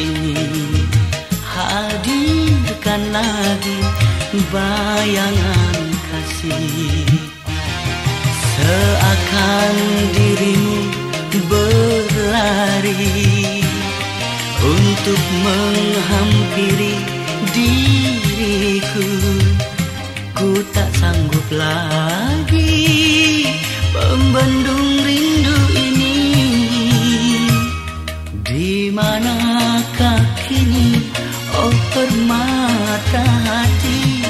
ini Hadirkan lagi bayangan kasih. Seakan dirimu berlari Untuk menghampiri Di manakah kini oh permata hati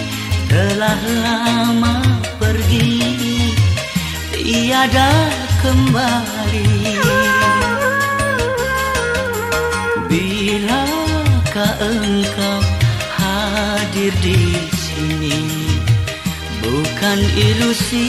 Telah lama pergi tiada kembali. Bilakah engkau hadir di sini? Bukan ilusi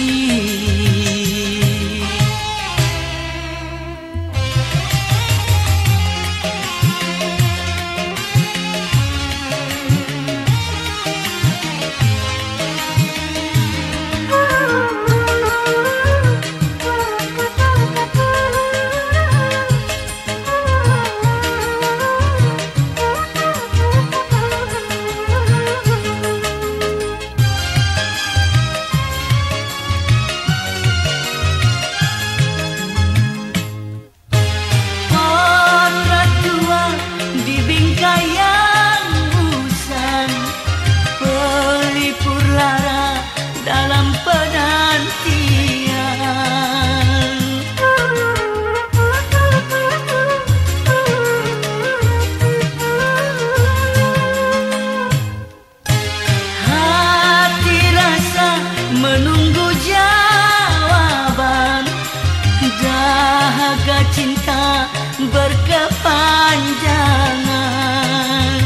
cinta berkepanjangan.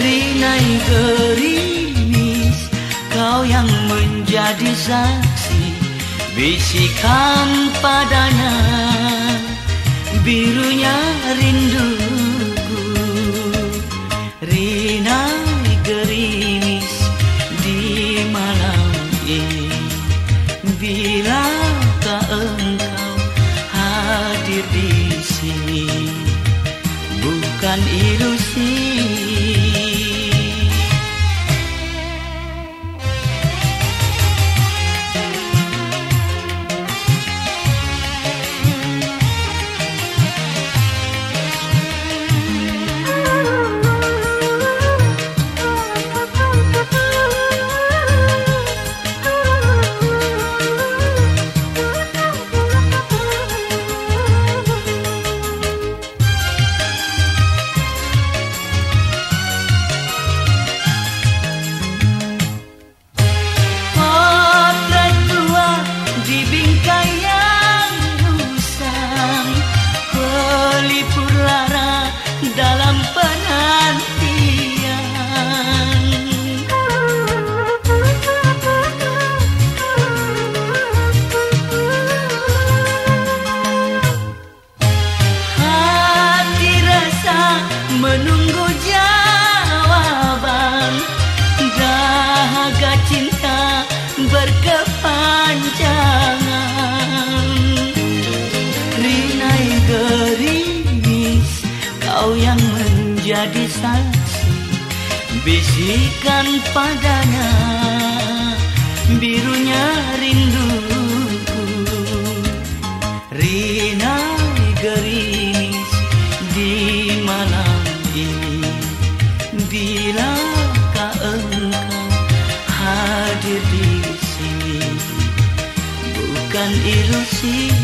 Rinai gerimis Kau yang menjadi saksi Bisikan padanya. Birunya rinduku hadir di sini. Bukan ilusi kau yang menjadi saksi. Bisikan padanya birunya rinduku, rina geris di malam ini. Bila kau engkau hadir di sini Bukan ilusi